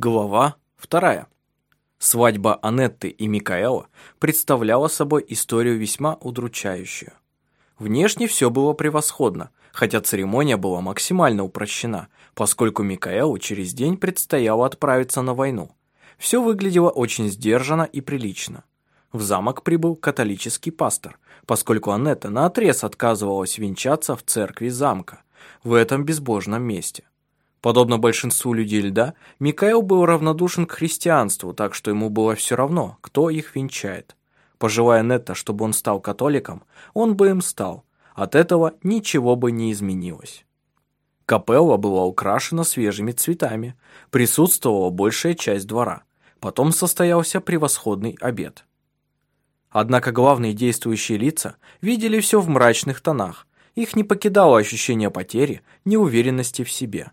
Глава вторая. Свадьба Анетты и Микаэла представляла собой историю весьма удручающую. Внешне все было превосходно, хотя церемония была максимально упрощена, поскольку Микаэлу через день предстояло отправиться на войну. Все выглядело очень сдержанно и прилично. В замок прибыл католический пастор, поскольку Анетта наотрез отказывалась венчаться в церкви замка, в этом безбожном месте. Подобно большинству людей льда, Микаэл был равнодушен к христианству, так что ему было все равно, кто их венчает. Пожелая Нетта, чтобы он стал католиком, он бы им стал. От этого ничего бы не изменилось. Капелла была украшена свежими цветами, присутствовала большая часть двора. Потом состоялся превосходный обед. Однако главные действующие лица видели все в мрачных тонах. Их не покидало ощущение потери, неуверенности в себе.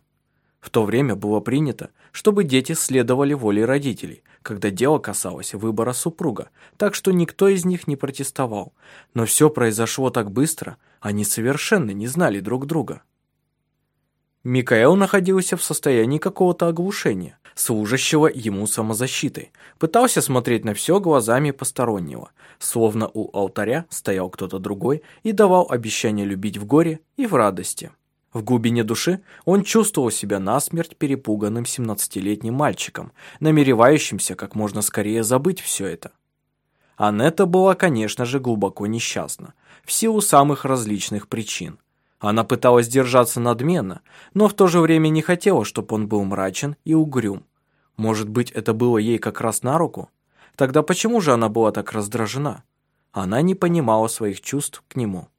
В то время было принято, чтобы дети следовали воле родителей, когда дело касалось выбора супруга, так что никто из них не протестовал. Но все произошло так быстро, они совершенно не знали друг друга. Микаэл находился в состоянии какого-то оглушения, служащего ему самозащитой, пытался смотреть на все глазами постороннего, словно у алтаря стоял кто-то другой и давал обещание любить в горе и в радости. В глубине души он чувствовал себя насмерть перепуганным 17-летним мальчиком, намеревающимся как можно скорее забыть все это. Анетта была, конечно же, глубоко несчастна, в силу самых различных причин. Она пыталась держаться надменно, но в то же время не хотела, чтобы он был мрачен и угрюм. Может быть, это было ей как раз на руку? Тогда почему же она была так раздражена? Она не понимала своих чувств к нему.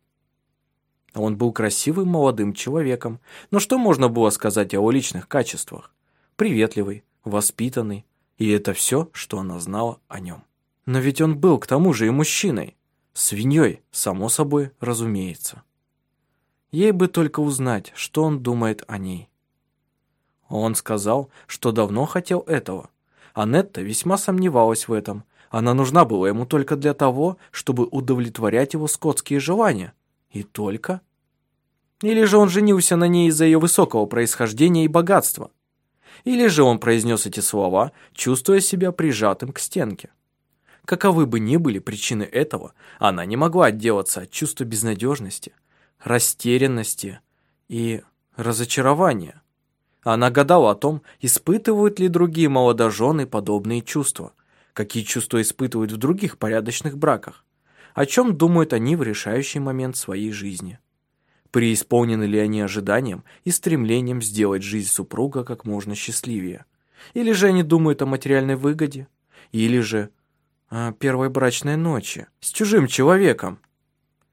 Он был красивым молодым человеком, но что можно было сказать о его личных качествах? Приветливый, воспитанный, и это все, что она знала о нем. Но ведь он был к тому же и мужчиной. Свиньей, само собой, разумеется. Ей бы только узнать, что он думает о ней. Он сказал, что давно хотел этого. Анетта весьма сомневалась в этом. Она нужна была ему только для того, чтобы удовлетворять его скотские желания. И только? Или же он женился на ней из-за ее высокого происхождения и богатства? Или же он произнес эти слова, чувствуя себя прижатым к стенке? Каковы бы ни были причины этого, она не могла отделаться от чувства безнадежности, растерянности и разочарования. Она гадала о том, испытывают ли другие молодожены подобные чувства, какие чувства испытывают в других порядочных браках, о чем думают они в решающий момент своей жизни. Преисполнены ли они ожиданием и стремлением сделать жизнь супруга как можно счастливее? Или же они думают о материальной выгоде? Или же о первой брачной ночи с чужим человеком?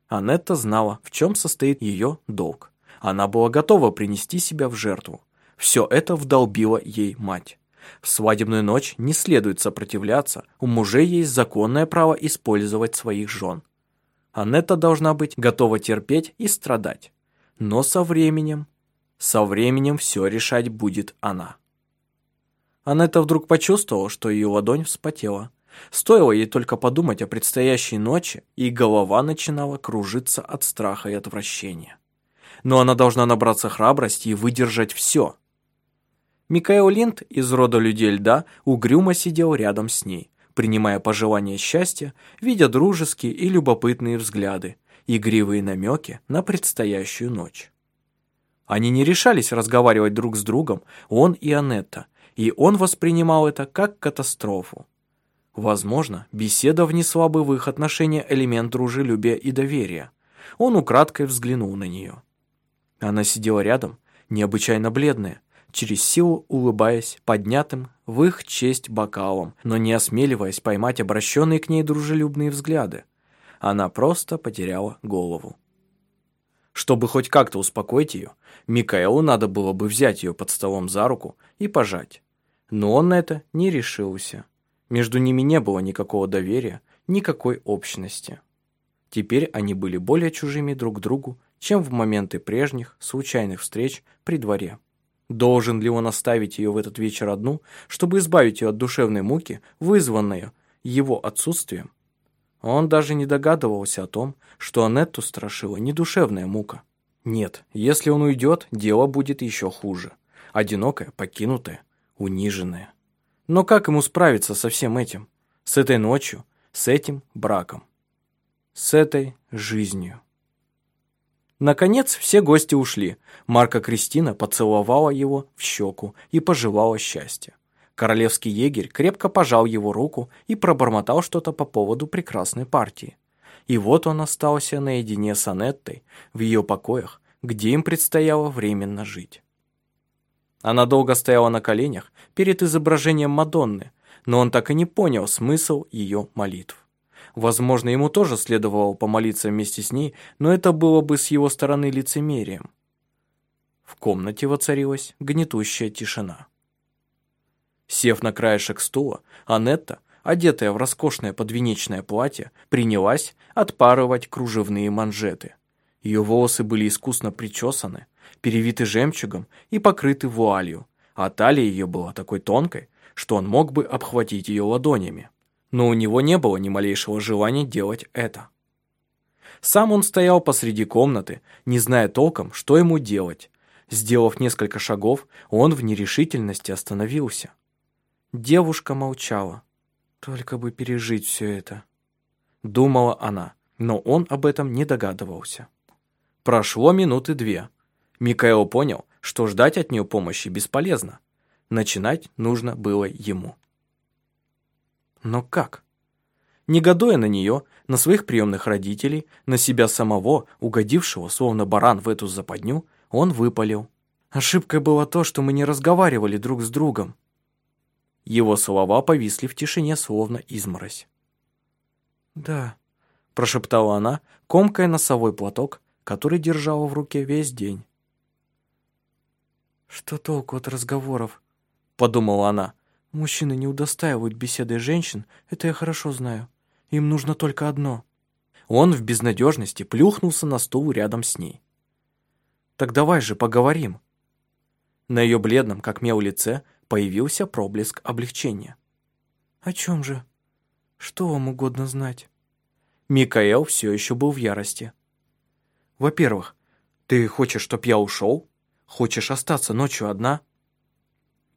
Анетта знала, в чем состоит ее долг. Она была готова принести себя в жертву. Все это вдолбила ей мать. В свадебную ночь не следует сопротивляться, у мужей есть законное право использовать своих жен. Анетта должна быть готова терпеть и страдать. Но со временем, со временем все решать будет она. Анетта вдруг почувствовала, что ее ладонь вспотела. Стоило ей только подумать о предстоящей ночи, и голова начинала кружиться от страха и отвращения. Но она должна набраться храбрости и выдержать все. Микаэл Линд из рода людей льда угрюмо сидел рядом с ней принимая пожелания счастья, видя дружеские и любопытные взгляды, игривые намеки на предстоящую ночь. Они не решались разговаривать друг с другом, он и Анетта, и он воспринимал это как катастрофу. Возможно, беседа внесла бы в их отношения элемент дружелюбия и доверия. Он украдкой взглянул на нее. Она сидела рядом, необычайно бледная, через силу улыбаясь поднятым в их честь бокалом, но не осмеливаясь поймать обращенные к ней дружелюбные взгляды. Она просто потеряла голову. Чтобы хоть как-то успокоить ее, Микаэлу надо было бы взять ее под столом за руку и пожать. Но он на это не решился. Между ними не было никакого доверия, никакой общности. Теперь они были более чужими друг другу, чем в моменты прежних, случайных встреч при дворе. Должен ли он оставить ее в этот вечер одну, чтобы избавить ее от душевной муки, вызванной его отсутствием? Он даже не догадывался о том, что Анетту страшила не душевная мука. Нет, если он уйдет, дело будет еще хуже. Одинокое, покинутое, униженное. Но как ему справиться со всем этим? С этой ночью, с этим браком, с этой жизнью? Наконец все гости ушли. Марка Кристина поцеловала его в щеку и пожелала счастья. Королевский егерь крепко пожал его руку и пробормотал что-то по поводу прекрасной партии. И вот он остался наедине с Анеттой в ее покоях, где им предстояло временно жить. Она долго стояла на коленях перед изображением Мадонны, но он так и не понял смысл ее молитв. Возможно, ему тоже следовало помолиться вместе с ней, но это было бы с его стороны лицемерием. В комнате воцарилась гнетущая тишина. Сев на краешек стула, Анетта, одетая в роскошное подвенечное платье, принялась отпарывать кружевные манжеты. Ее волосы были искусно причесаны, перевиты жемчугом и покрыты вуалью, а талия ее была такой тонкой, что он мог бы обхватить ее ладонями но у него не было ни малейшего желания делать это. Сам он стоял посреди комнаты, не зная толком, что ему делать. Сделав несколько шагов, он в нерешительности остановился. Девушка молчала. «Только бы пережить все это», — думала она, но он об этом не догадывался. Прошло минуты две. Микаэл понял, что ждать от нее помощи бесполезно. Начинать нужно было ему. Но как? Негодуя на нее, на своих приемных родителей, на себя самого, угодившего, словно баран в эту западню, он выпалил. Ошибкой было то, что мы не разговаривали друг с другом. Его слова повисли в тишине, словно изморозь. «Да», – прошептала она, комкая носовой платок, который держала в руке весь день. «Что толку от разговоров?» – подумала она. Мужчины не удостаивают беседой женщин, это я хорошо знаю. Им нужно только одно. Он в безнадежности плюхнулся на стул рядом с ней. «Так давай же поговорим». На ее бледном, как мел лице, появился проблеск облегчения. «О чем же? Что вам угодно знать?» Микаэл все еще был в ярости. «Во-первых, ты хочешь, чтоб я ушел? Хочешь остаться ночью одна?»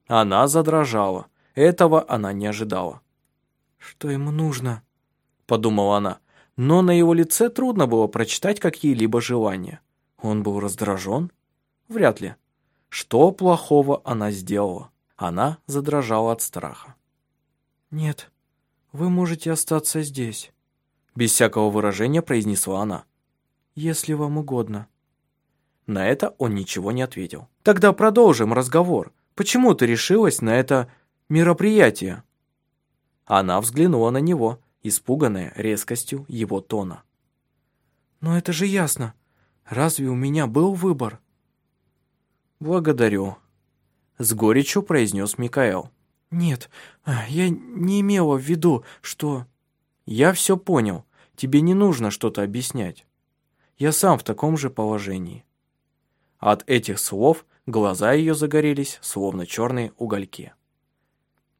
Она задрожала, этого она не ожидала. «Что ему нужно?» – подумала она, но на его лице трудно было прочитать какие-либо желания. Он был раздражен? Вряд ли. Что плохого она сделала? Она задрожала от страха. «Нет, вы можете остаться здесь», – без всякого выражения произнесла она. «Если вам угодно». На это он ничего не ответил. «Тогда продолжим разговор. Почему ты решилась на это мероприятие?» Она взглянула на него, испуганная резкостью его тона. «Но это же ясно. Разве у меня был выбор?» «Благодарю», — с горечью произнес Микаэл. «Нет, я не имела в виду, что...» «Я все понял. Тебе не нужно что-то объяснять. Я сам в таком же положении». От этих слов глаза ее загорелись, словно черные угольки.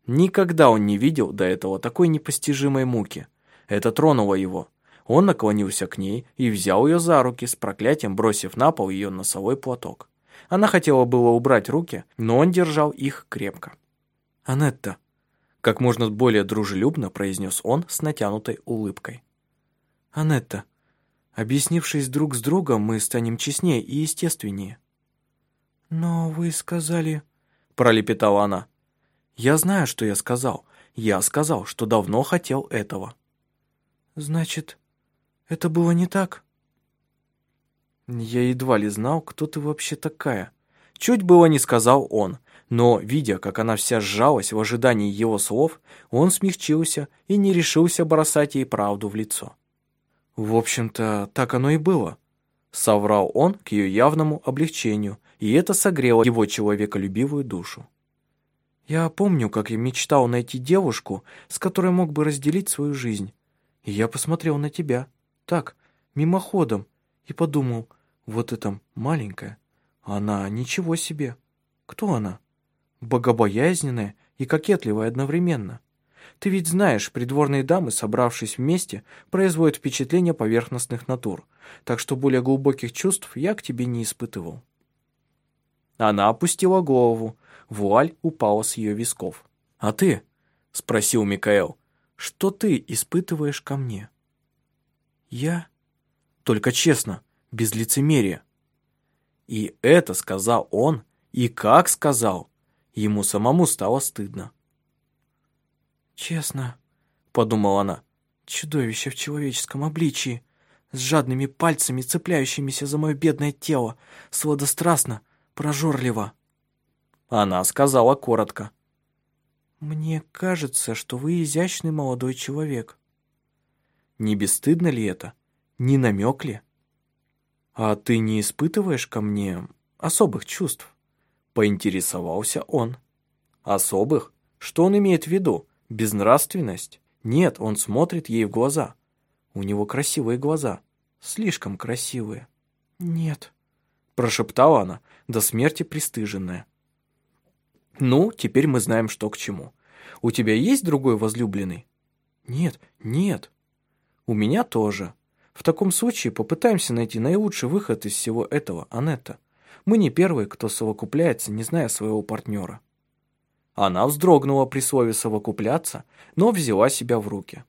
Никогда он не видел до этого такой непостижимой муки. Это тронуло его. Он наклонился к ней и взял ее за руки, с проклятием бросив на пол ее носовой платок. Она хотела было убрать руки, но он держал их крепко. «Анетта», — как можно более дружелюбно произнес он с натянутой улыбкой. «Анетта, объяснившись друг с другом, мы станем честнее и естественнее». «Но вы сказали...» — пролепетала она. Я знаю, что я сказал. Я сказал, что давно хотел этого. Значит, это было не так? Я едва ли знал, кто ты вообще такая. Чуть было не сказал он, но, видя, как она вся сжалась в ожидании его слов, он смягчился и не решился бросать ей правду в лицо. В общем-то, так оно и было. Соврал он к ее явному облегчению, и это согрело его человеколюбивую душу. Я помню, как я мечтал найти девушку, с которой мог бы разделить свою жизнь. И я посмотрел на тебя, так, мимоходом, и подумал, вот эта маленькая, она ничего себе. Кто она? Богобоязненная и кокетливая одновременно. Ты ведь знаешь, придворные дамы, собравшись вместе, производят впечатление поверхностных натур, так что более глубоких чувств я к тебе не испытывал. Она опустила голову, вуаль упала с ее висков. «А ты?» — спросил Микаэл. «Что ты испытываешь ко мне?» «Я?» «Только честно, без лицемерия». И это сказал он, и как сказал. Ему самому стало стыдно. «Честно», — подумала она, — «чудовище в человеческом обличии, с жадными пальцами, цепляющимися за мое бедное тело, сладострастно, прожорливо». Она сказала коротко. «Мне кажется, что вы изящный молодой человек». Не бесстыдно ли это? Не намек ли? «А ты не испытываешь ко мне особых чувств?» Поинтересовался он. «Особых? Что он имеет в виду? Безнравственность? Нет, он смотрит ей в глаза. У него красивые глаза. Слишком красивые». «Нет», – прошептала она, до смерти пристыженная. «Ну, теперь мы знаем, что к чему. У тебя есть другой возлюбленный?» «Нет, нет». «У меня тоже. В таком случае попытаемся найти наилучший выход из всего этого, Анетта. Мы не первые, кто совокупляется, не зная своего партнера». Она вздрогнула при слове «совокупляться», но взяла себя в руки.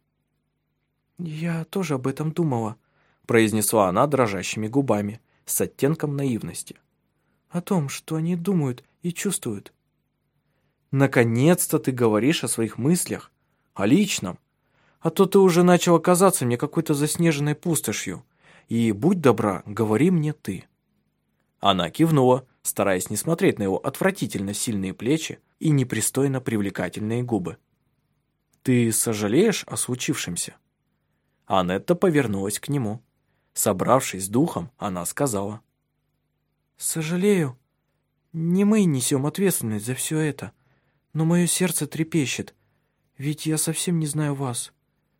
«Я тоже об этом думала», – произнесла она дрожащими губами, с оттенком наивности. «О том, что они думают и чувствуют». «Наконец-то ты говоришь о своих мыслях, о личном а то ты уже начал казаться мне какой-то заснеженной пустошью. И будь добра, говори мне ты». Она кивнула, стараясь не смотреть на его отвратительно сильные плечи и непристойно привлекательные губы. «Ты сожалеешь о случившемся?» Анетта повернулась к нему. Собравшись духом, она сказала. «Сожалею. Не мы несем ответственность за все это, но мое сердце трепещет, ведь я совсем не знаю вас.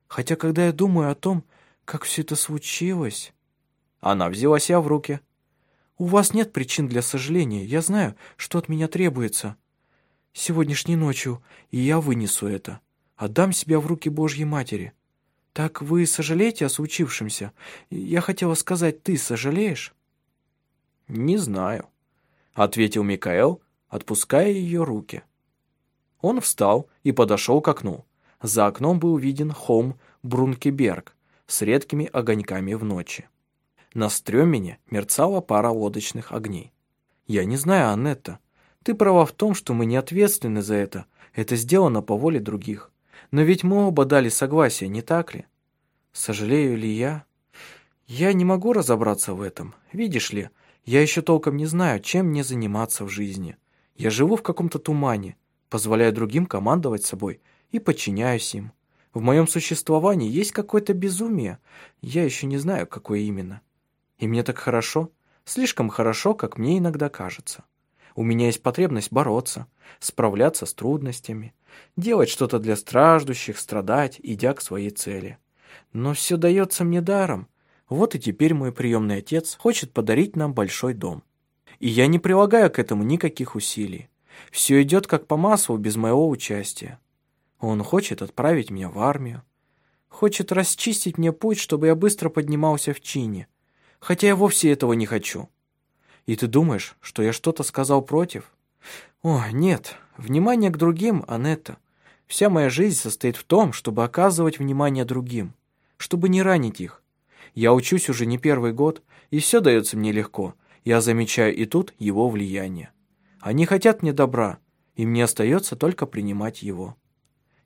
Хотя, когда я думаю о том, как все это случилось...» Она взяла себя в руки. «У вас нет причин для сожаления. Я знаю, что от меня требуется. Сегодняшней ночью, и я вынесу это. Отдам себя в руки Божьей Матери. Так вы сожалеете о случившемся? Я хотела сказать, ты сожалеешь?» «Не знаю», — ответил Микаэл, отпуская ее руки. Он встал и подошел к окну. За окном был виден холм Брункеберг с редкими огоньками в ночи. На стремене мерцала пара лодочных огней. «Я не знаю, Аннетта. Ты права в том, что мы не ответственны за это. Это сделано по воле других. Но ведь мы оба дали согласие, не так ли? Сожалею ли я? Я не могу разобраться в этом. Видишь ли, я еще толком не знаю, чем мне заниматься в жизни. Я живу в каком-то тумане, позволяя другим командовать собой – и подчиняюсь им. В моем существовании есть какое-то безумие, я еще не знаю, какое именно. И мне так хорошо, слишком хорошо, как мне иногда кажется. У меня есть потребность бороться, справляться с трудностями, делать что-то для страждущих, страдать, идя к своей цели. Но все дается мне даром. Вот и теперь мой приемный отец хочет подарить нам большой дом. И я не прилагаю к этому никаких усилий. Все идет как по маслу без моего участия. Он хочет отправить меня в армию. Хочет расчистить мне путь, чтобы я быстро поднимался в чине. Хотя я вовсе этого не хочу. И ты думаешь, что я что-то сказал против? О, нет. Внимание к другим, Анетта. Вся моя жизнь состоит в том, чтобы оказывать внимание другим, чтобы не ранить их. Я учусь уже не первый год, и все дается мне легко. Я замечаю и тут его влияние. Они хотят мне добра, и мне остается только принимать его.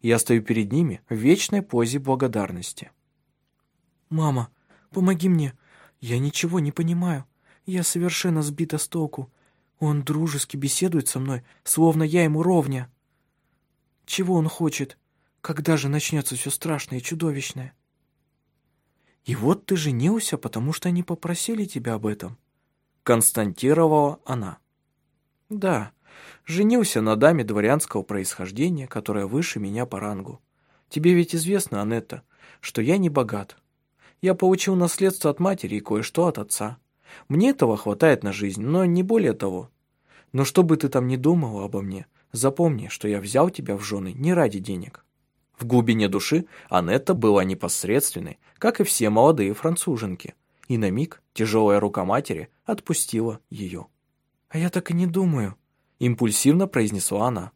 Я стою перед ними в вечной позе благодарности. «Мама, помоги мне. Я ничего не понимаю. Я совершенно сбита с толку. Он дружески беседует со мной, словно я ему ровня. Чего он хочет? Когда же начнется все страшное и чудовищное?» «И вот ты женился, потому что они попросили тебя об этом», — константировала она. «Да, Женился на даме дворянского происхождения, которая выше меня по рангу. Тебе ведь известно, Анетта, что я не богат. Я получил наследство от матери и кое-что от отца. Мне этого хватает на жизнь, но не более того. Но что бы ты там ни думала обо мне, запомни, что я взял тебя в жены не ради денег». В глубине души Анетта была непосредственной, как и все молодые француженки, и на миг тяжелая рука матери отпустила ее. «А я так и не думаю», импульсивно произнесла она.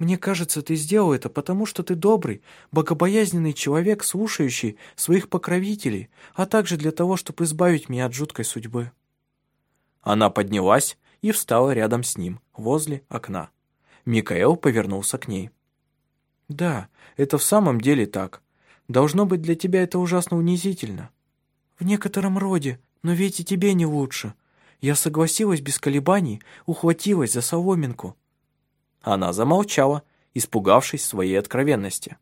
Мне кажется, ты сделал это потому, что ты добрый, богобоязненный человек, слушающий своих покровителей, а также для того, чтобы избавить меня от жуткой судьбы». Она поднялась и встала рядом с ним, возле окна. Микаэл повернулся к ней. «Да, это в самом деле так. Должно быть, для тебя это ужасно унизительно». «В некотором роде, но ведь и тебе не лучше. Я согласилась без колебаний, ухватилась за соломинку. Она замолчала, испугавшись своей откровенности.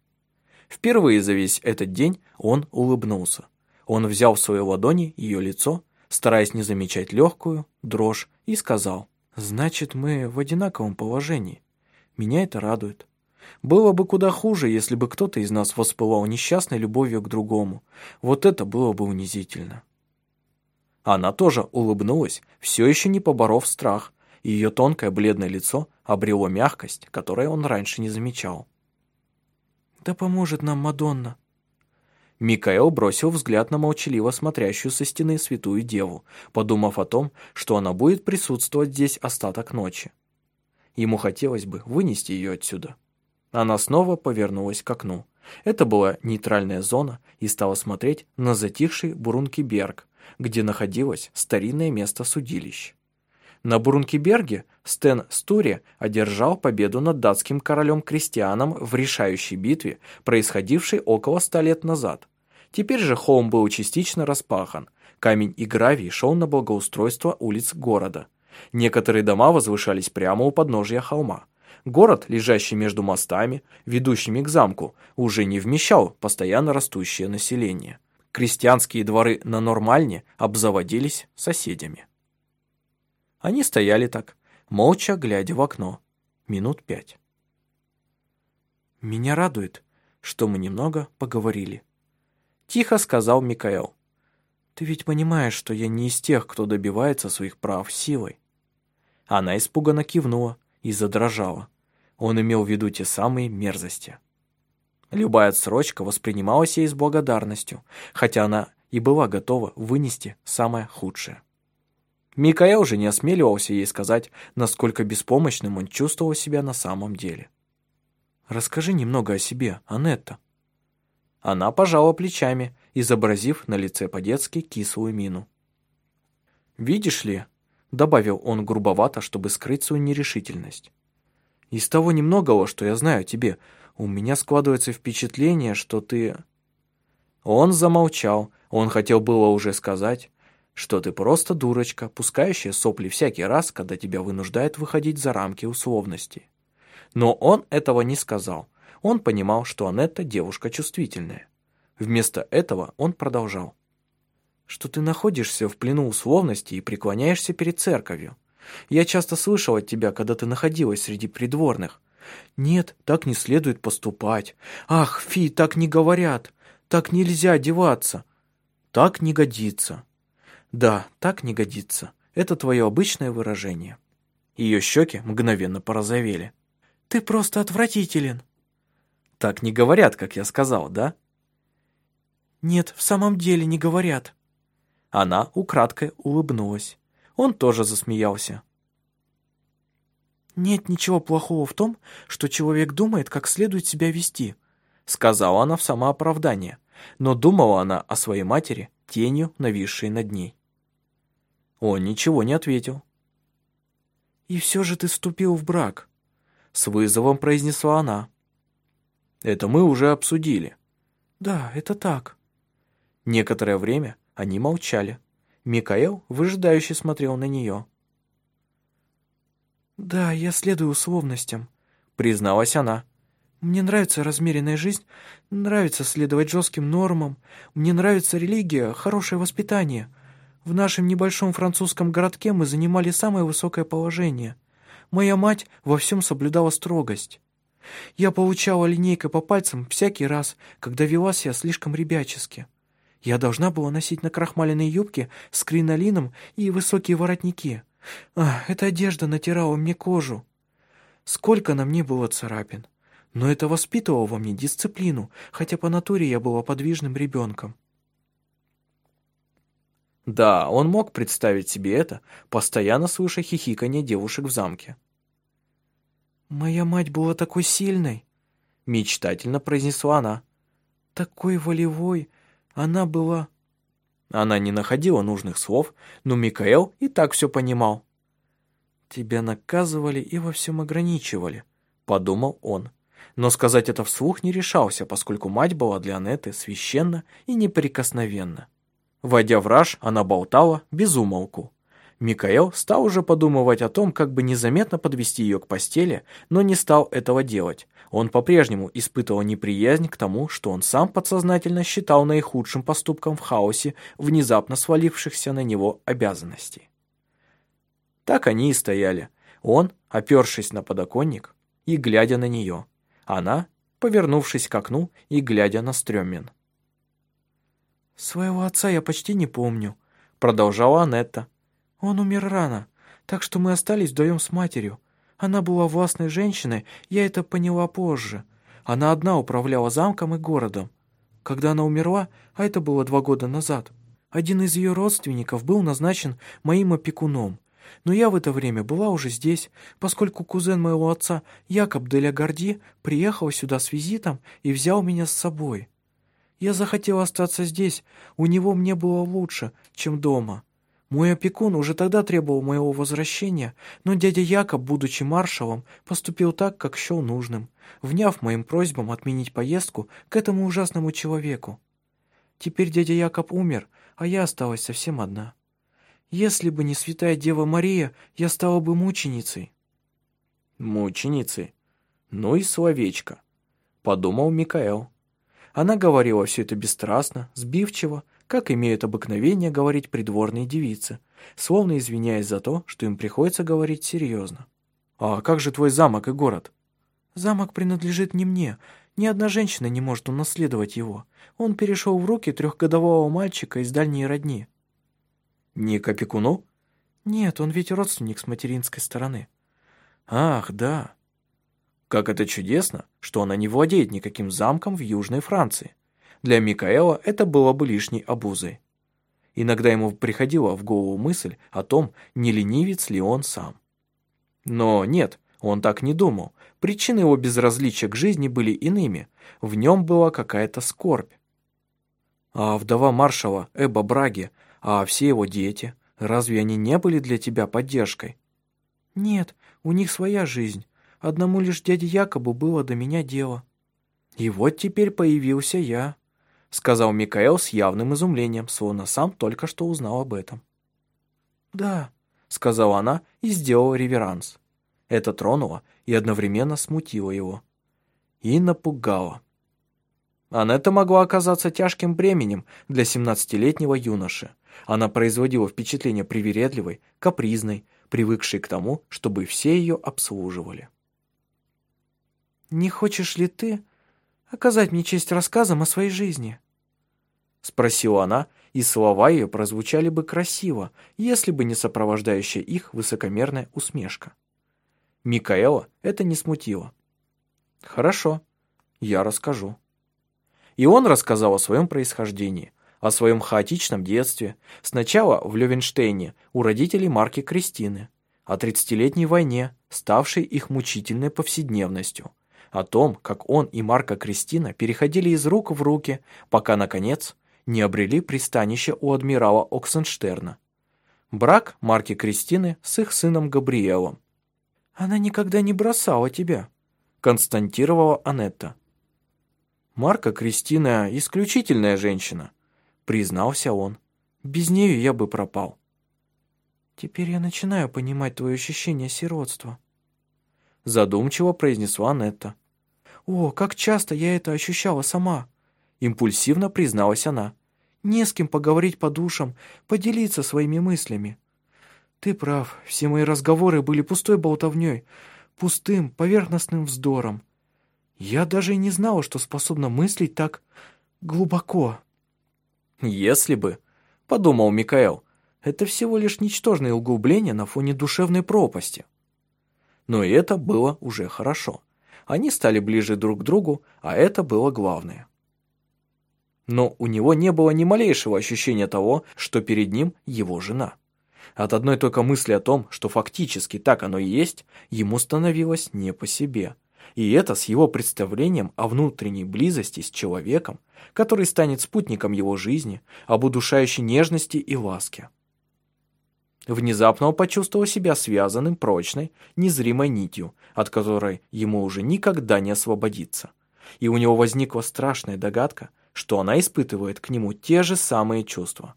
Впервые за весь этот день он улыбнулся. Он взял в свои ладони ее лицо, стараясь не замечать легкую дрожь, и сказал, «Значит, мы в одинаковом положении. Меня это радует. Было бы куда хуже, если бы кто-то из нас воспылал несчастной любовью к другому. Вот это было бы унизительно». Она тоже улыбнулась, все еще не поборов страх, и ее тонкое бледное лицо обрело мягкость, которой он раньше не замечал. «Да поможет нам Мадонна!» Микаэл бросил взгляд на молчаливо смотрящую со стены святую деву, подумав о том, что она будет присутствовать здесь остаток ночи. Ему хотелось бы вынести ее отсюда. Она снова повернулась к окну. Это была нейтральная зона и стала смотреть на затихший Бурункиберг, где находилось старинное место судилищ. На Бурункиберге Стен Стури одержал победу над датским королем Кристианом в решающей битве, происходившей около ста лет назад. Теперь же холм был частично распахан, камень и гравий шел на благоустройство улиц города. Некоторые дома возвышались прямо у подножия холма. Город, лежащий между мостами, ведущими к замку, уже не вмещал постоянно растущее население. Крестьянские дворы на Нормальне обзаводились соседями. Они стояли так, молча глядя в окно, минут пять. «Меня радует, что мы немного поговорили», — тихо сказал Микаэл. «Ты ведь понимаешь, что я не из тех, кто добивается своих прав силой». Она испуганно кивнула и задрожала. Он имел в виду те самые мерзости. Любая отсрочка воспринималась ей с благодарностью, хотя она и была готова вынести самое худшее. Микаэл же не осмеливался ей сказать, насколько беспомощным он чувствовал себя на самом деле. «Расскажи немного о себе, Анетта». Она пожала плечами, изобразив на лице по-детски кислую мину. «Видишь ли», — добавил он грубовато, чтобы скрыть свою нерешительность, «из того немногого, что я знаю о тебе, у меня складывается впечатление, что ты...» Он замолчал, он хотел было уже сказать, что ты просто дурочка, пускающая сопли всякий раз, когда тебя вынуждает выходить за рамки условностей. Но он этого не сказал. Он понимал, что Анетта девушка чувствительная. Вместо этого он продолжал. Что ты находишься в плену условностей и преклоняешься перед церковью. Я часто слышал от тебя, когда ты находилась среди придворных. Нет, так не следует поступать. Ах, фи, так не говорят. Так нельзя одеваться. Так не годится. «Да, так не годится. Это твое обычное выражение». Ее щеки мгновенно порозовели. «Ты просто отвратителен». «Так не говорят, как я сказал, да?» «Нет, в самом деле не говорят». Она украдкой улыбнулась. Он тоже засмеялся. «Нет ничего плохого в том, что человек думает, как следует себя вести», сказала она в самооправдание, но думала она о своей матери, тенью, нависшей над ней. Он ничего не ответил. «И все же ты вступил в брак», — с вызовом произнесла она. «Это мы уже обсудили». «Да, это так». Некоторое время они молчали. Микаэл выжидающе смотрел на нее. «Да, я следую условностям», — призналась она. «Мне нравится размеренная жизнь, нравится следовать жестким нормам, мне нравится религия, хорошее воспитание. В нашем небольшом французском городке мы занимали самое высокое положение. Моя мать во всем соблюдала строгость. Я получала линейкой по пальцам всякий раз, когда вела себя слишком ребячески. Я должна была носить накрахмаленные юбки с кринолином и высокие воротники. Ах, эта одежда натирала мне кожу. Сколько на мне было царапин. Но это воспитывало во мне дисциплину, хотя по натуре я была подвижным ребенком. Да, он мог представить себе это, постоянно слыша хихиканье девушек в замке. «Моя мать была такой сильной», — мечтательно произнесла она. «Такой волевой. Она была...» Она не находила нужных слов, но Микаэл и так все понимал. «Тебя наказывали и во всем ограничивали», — подумал он. Но сказать это вслух не решался, поскольку мать была для Анетты священна и неприкосновенна. Войдя в раж, она болтала без умолку. Микаэл стал уже подумывать о том, как бы незаметно подвести ее к постели, но не стал этого делать. Он по-прежнему испытывал неприязнь к тому, что он сам подсознательно считал наихудшим поступком в хаосе внезапно свалившихся на него обязанностей. Так они и стояли. Он, опершись на подоконник и глядя на нее. Она, повернувшись к окну и глядя на Стрёмин. «Своего отца я почти не помню», — продолжала Анетта. Он умер рано, так что мы остались вдвоем с матерью. Она была властной женщиной, я это поняла позже. Она одна управляла замком и городом. Когда она умерла, а это было два года назад, один из ее родственников был назначен моим опекуном. Но я в это время была уже здесь, поскольку кузен моего отца, Якоб де Горди, приехал сюда с визитом и взял меня с собой. Я захотела остаться здесь, у него мне было лучше, чем дома. Мой опекун уже тогда требовал моего возвращения, но дядя Якоб, будучи маршалом, поступил так, как счел нужным, вняв моим просьбам отменить поездку к этому ужасному человеку. Теперь дядя Якоб умер, а я осталась совсем одна. Если бы не святая Дева Мария, я стала бы мученицей». «Мученицей? Ну и словечко», — подумал Микаэл. Она говорила все это бесстрастно, сбивчиво, как имеют обыкновение говорить придворные девицы, словно извиняясь за то, что им приходится говорить серьезно. «А как же твой замок и город?» «Замок принадлежит не мне. Ни одна женщина не может унаследовать его. Он перешел в руки трехгодового мальчика из дальней родни». «Не к опекуну?» «Нет, он ведь родственник с материнской стороны». «Ах, да. Как это чудесно, что она не владеет никаким замком в Южной Франции. Для Микаэла это было бы лишней обузой. Иногда ему приходила в голову мысль о том, не ленивец ли он сам. Но нет, он так не думал. Причины его безразличия к жизни были иными. В нем была какая-то скорбь. А вдова маршала Эба Браги, а все его дети, разве они не были для тебя поддержкой? Нет, у них своя жизнь. Одному лишь дяде Якобу было до меня дело. И вот теперь появился я. — сказал Микаэл с явным изумлением, словно сам только что узнал об этом. «Да», — сказала она и сделала реверанс. Это тронуло и одновременно смутило его. И напугало. Анетта могла оказаться тяжким бременем для семнадцатилетнего юноши. Она производила впечатление привередливой, капризной, привыкшей к тому, чтобы все ее обслуживали. «Не хочешь ли ты оказать мне честь рассказом о своей жизни?» Спросила она, и слова ее прозвучали бы красиво, если бы не сопровождающая их высокомерная усмешка. Микаэла это не смутило. «Хорошо, я расскажу». И он рассказал о своем происхождении, о своем хаотичном детстве, сначала в Левенштейне у родителей Марки Кристины, о тридцатилетней войне, ставшей их мучительной повседневностью, о том, как он и Марка Кристина переходили из рук в руки, пока, наконец, не обрели пристанище у адмирала Оксенштерна. Брак Марки Кристины с их сыном Габриэлом. «Она никогда не бросала тебя», — константировала Анетта. «Марка Кристина — исключительная женщина», — признался он. «Без нее я бы пропал». «Теперь я начинаю понимать твое ощущение сиротства», задумчиво произнесла Нетта. «О, как часто я это ощущала сама!» Импульсивно призналась она. «Не с кем поговорить по душам, поделиться своими мыслями». «Ты прав, все мои разговоры были пустой болтовней, пустым, поверхностным вздором. Я даже и не знала, что способна мыслить так глубоко». «Если бы», — подумал Микаэл, — «это всего лишь ничтожное углубление на фоне душевной пропасти». Но и это было уже хорошо. Они стали ближе друг к другу, а это было главное. Но у него не было ни малейшего ощущения того, что перед ним его жена. От одной только мысли о том, что фактически так оно и есть, ему становилось не по себе. И это с его представлением о внутренней близости с человеком, который станет спутником его жизни, об удушающей нежности и ласке. Внезапно он почувствовал себя связанным прочной, незримой нитью, от которой ему уже никогда не освободиться. И у него возникла страшная догадка, что она испытывает к нему те же самые чувства.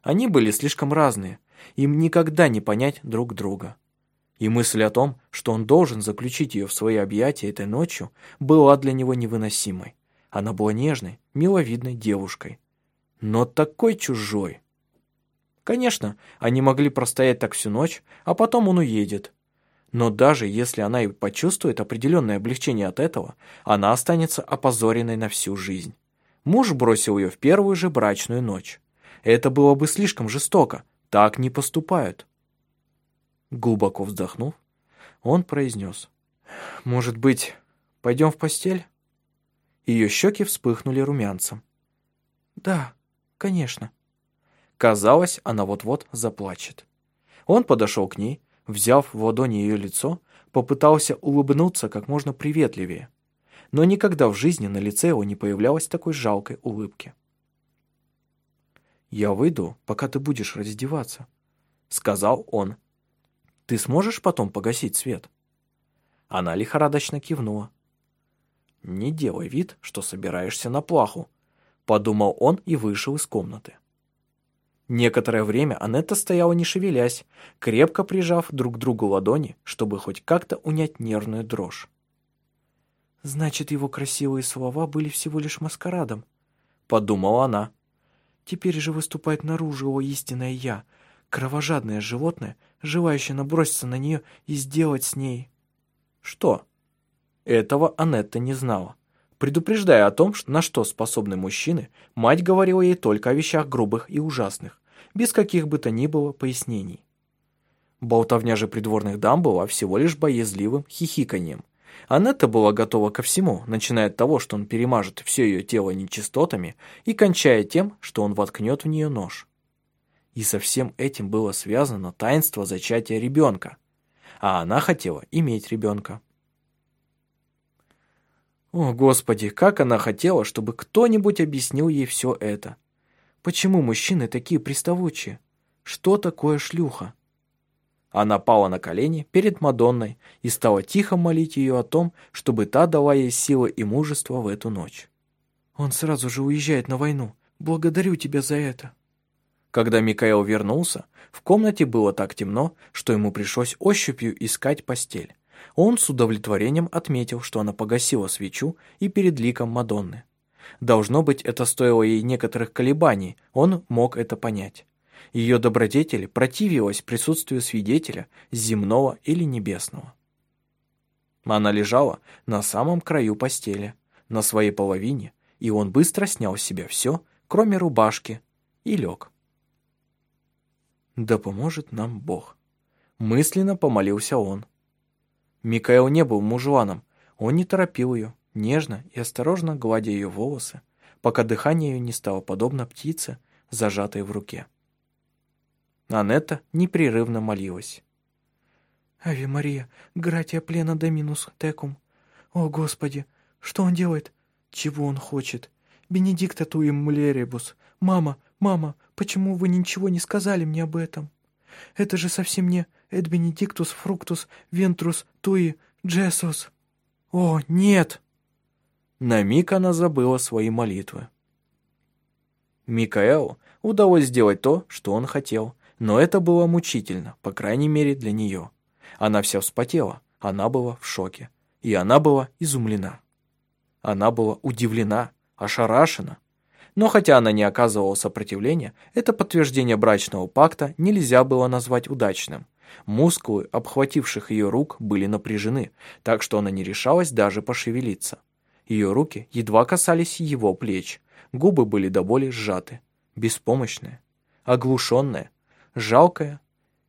Они были слишком разные, им никогда не понять друг друга. И мысль о том, что он должен заключить ее в свои объятия этой ночью, была для него невыносимой. Она была нежной, миловидной девушкой. Но такой чужой. Конечно, они могли простоять так всю ночь, а потом он уедет. Но даже если она и почувствует определенное облегчение от этого, она останется опозоренной на всю жизнь. Муж бросил ее в первую же брачную ночь. Это было бы слишком жестоко, так не поступают. Глубоко вздохнув, он произнес. «Может быть, пойдем в постель?» Ее щеки вспыхнули румянцем. «Да, конечно». Казалось, она вот-вот заплачет. Он подошел к ней, взяв в ладони ее лицо, попытался улыбнуться как можно приветливее. Но никогда в жизни на лице его не появлялось такой жалкой улыбки. «Я выйду, пока ты будешь раздеваться», — сказал он. «Ты сможешь потом погасить свет?» Она лихорадочно кивнула. «Не делай вид, что собираешься на плаху», — подумал он и вышел из комнаты. Некоторое время Анетта стояла не шевелясь, крепко прижав друг к другу ладони, чтобы хоть как-то унять нервную дрожь. «Значит, его красивые слова были всего лишь маскарадом», — подумала она. «Теперь же выступает наружу его истинное «я», кровожадное животное, желающее наброситься на нее и сделать с ней...» «Что?» Этого Анетта не знала. Предупреждая о том, на что способны мужчины, мать говорила ей только о вещах грубых и ужасных, без каких бы то ни было пояснений. Болтовня же придворных дам была всего лишь боязливым хихиканьем. Анетта была готова ко всему, начиная от того, что он перемажет все ее тело нечистотами, и кончая тем, что он воткнет в нее нож. И со всем этим было связано таинство зачатия ребенка. А она хотела иметь ребенка. О, Господи, как она хотела, чтобы кто-нибудь объяснил ей все это. Почему мужчины такие приставучие? Что такое шлюха? Она пала на колени перед Мадонной и стала тихо молить ее о том, чтобы та дала ей силы и мужество в эту ночь. «Он сразу же уезжает на войну. Благодарю тебя за это». Когда Микаэл вернулся, в комнате было так темно, что ему пришлось ощупью искать постель. Он с удовлетворением отметил, что она погасила свечу и перед ликом Мадонны. Должно быть, это стоило ей некоторых колебаний, он мог это понять. Ее добродетель противилась присутствию свидетеля, земного или небесного. Она лежала на самом краю постели, на своей половине, и он быстро снял с себя все, кроме рубашки, и лег. «Да поможет нам Бог», — мысленно помолился он. Микаэл не был мужланом, он не торопил ее, нежно и осторожно гладя ее волосы, пока дыхание ее не стало подобно птице, зажатой в руке. Анетта непрерывно молилась. «Ави Мария, гратия плена доминус текум. О, Господи, что он делает? Чего он хочет? Бенедикта туим мулерибус. Мама, мама, почему вы ничего не сказали мне об этом? Это же совсем не «Эд бенедиктус фруктус вентрус туи джесус». «О, нет!» На миг она забыла свои молитвы. Микаэлу удалось сделать то, что он хотел, но это было мучительно, по крайней мере для нее. Она вся вспотела, она была в шоке, и она была изумлена. Она была удивлена, ошарашена. Но хотя она не оказывала сопротивления, это подтверждение брачного пакта нельзя было назвать удачным. Мускулы, обхвативших ее рук, были напряжены, так что она не решалась даже пошевелиться. Ее руки едва касались его плеч, губы были до боли сжаты, беспомощная, оглушенная, жалкая,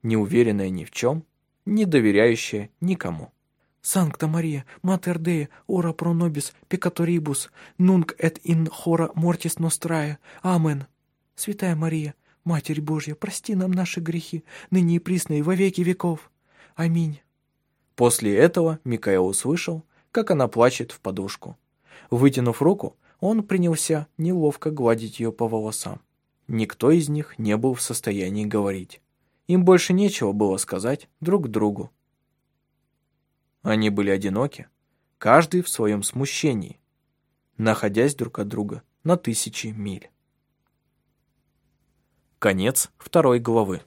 неуверенная ни в чем, не доверяющая никому. «Санкта Мария, Матер Дея, ора про пекаторибус, нунг эт ин хора мортис нострая, амен». «Святая Мария, Матерь Божья, прости нам наши грехи, ныне и присно и во веки веков. Аминь. После этого Микаэл услышал, как она плачет в подушку. Вытянув руку, он принялся неловко гладить ее по волосам. Никто из них не был в состоянии говорить. Им больше нечего было сказать друг другу. Они были одиноки, каждый в своем смущении, находясь друг от друга на тысячи миль. Конец второй главы.